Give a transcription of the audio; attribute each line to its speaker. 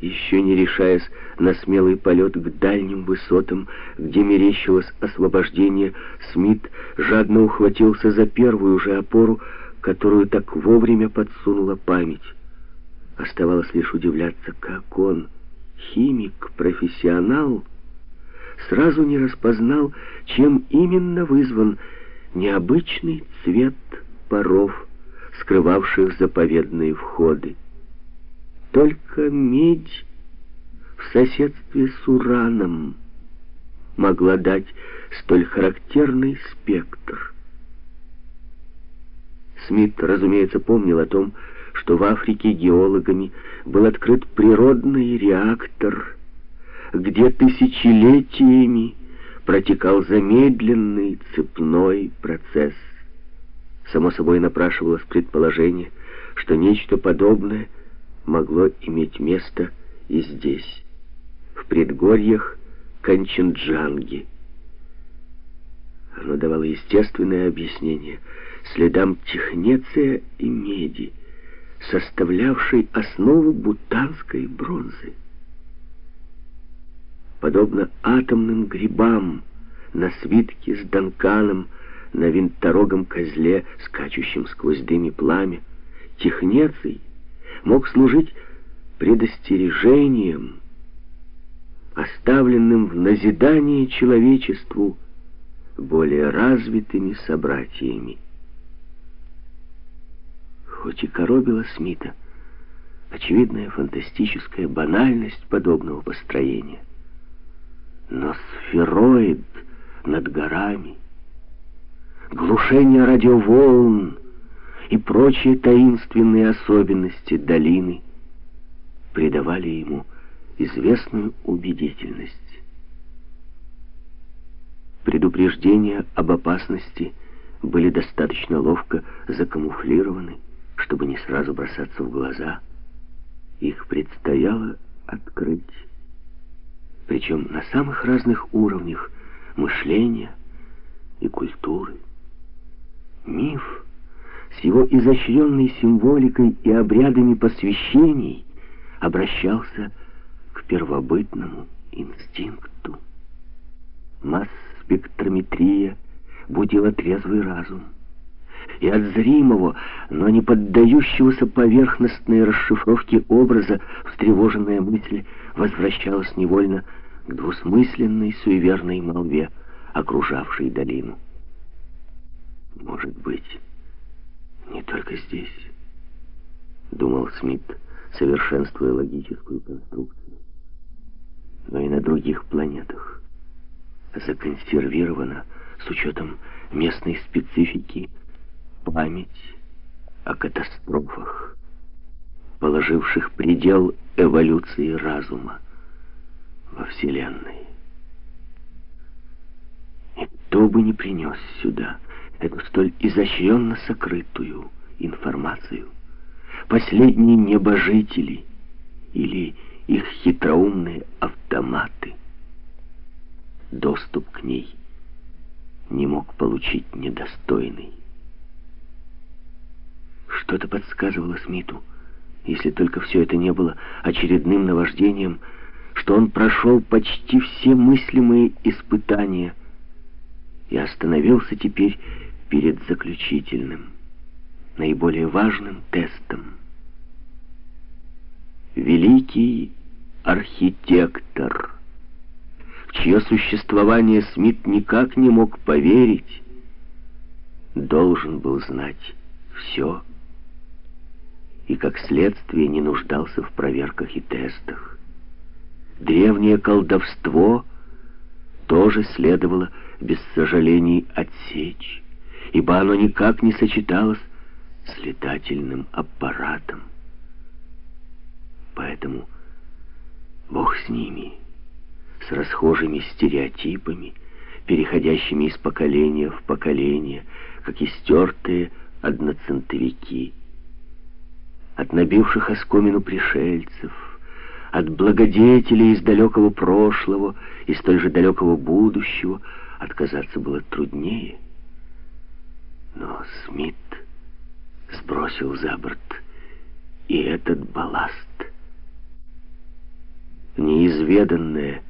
Speaker 1: Еще не решаясь на смелый полет к дальним высотам, где мерещилось освобождение, Смит жадно ухватился за первую же опору, которую так вовремя подсунула память. Оставалось лишь удивляться, как он, химик-профессионал, сразу не распознал, чем именно вызван необычный цвет паров, скрывавших заповедные входы. Только медь в соседстве с ураном могла дать столь характерный спектр. Смит, разумеется, помнил о том, что в Африке геологами был открыт природный реактор, где тысячелетиями протекал замедленный цепной процесс. Само собой напрашивалось предположение, что нечто подобное — могло иметь место и здесь, в предгорьях Канченджанги. Оно давало естественное объяснение следам технеция и меди, составлявшей основу бутанской бронзы. Подобно атомным грибам на свитке с Данканом, на винторогом козле, скачущем сквозь дым и пламя, технеций мог служить предостережением, оставленным в назидании человечеству более развитыми собратьями. Хоть и коробила Смита очевидная фантастическая банальность подобного построения, но сфероид над горами, глушение радиоволн и прочие таинственные особенности долины придавали ему известную убедительность. Предупреждения об опасности были достаточно ловко закамуфлированы, чтобы не сразу бросаться в глаза. Их предстояло открыть, причем на самых разных уровнях мышления и культуры. Миф с его изощренной символикой и обрядами посвящений обращался к первобытному инстинкту. Масс-спектрометрия будила трезвый разум. И от зримого, но не поддающегося поверхностной расшифровке образа встревоженная мысль возвращалась невольно к двусмысленной суеверной молве, окружавшей долину. Может быть... Не только здесь, думал Смит, совершенствуя логическую конструкцию, но и на других планетах. Законсервирована с учетом местной специфики память о катастрофах, положивших предел эволюции разума во Вселенной. И кто бы ни принес сюда эту столь изощренно сокрытую информацию. Последние небожители или их хитроумные автоматы. Доступ к ней не мог получить недостойный. Что-то подсказывало Смиту, если только все это не было очередным наваждением, что он прошел почти все мыслимые испытания и остановился теперь перед заключительным, наиболее важным тестом. Великий архитектор, в чье существование Смит никак не мог поверить, должен был знать все и, как следствие, не нуждался в проверках и тестах. Древнее колдовство тоже следовало без сожалений отсечь ибо оно никак не сочеталось с летательным аппаратом. Поэтому Бог с ними, с расхожими стереотипами, переходящими из поколения в поколение, как истертые одноцентовики, от набивших оскомину пришельцев, от благодетелей из далекого прошлого и столь же далекого будущего отказаться было труднее. Но Смит сбросил за борт и этот балласт. неизведанное,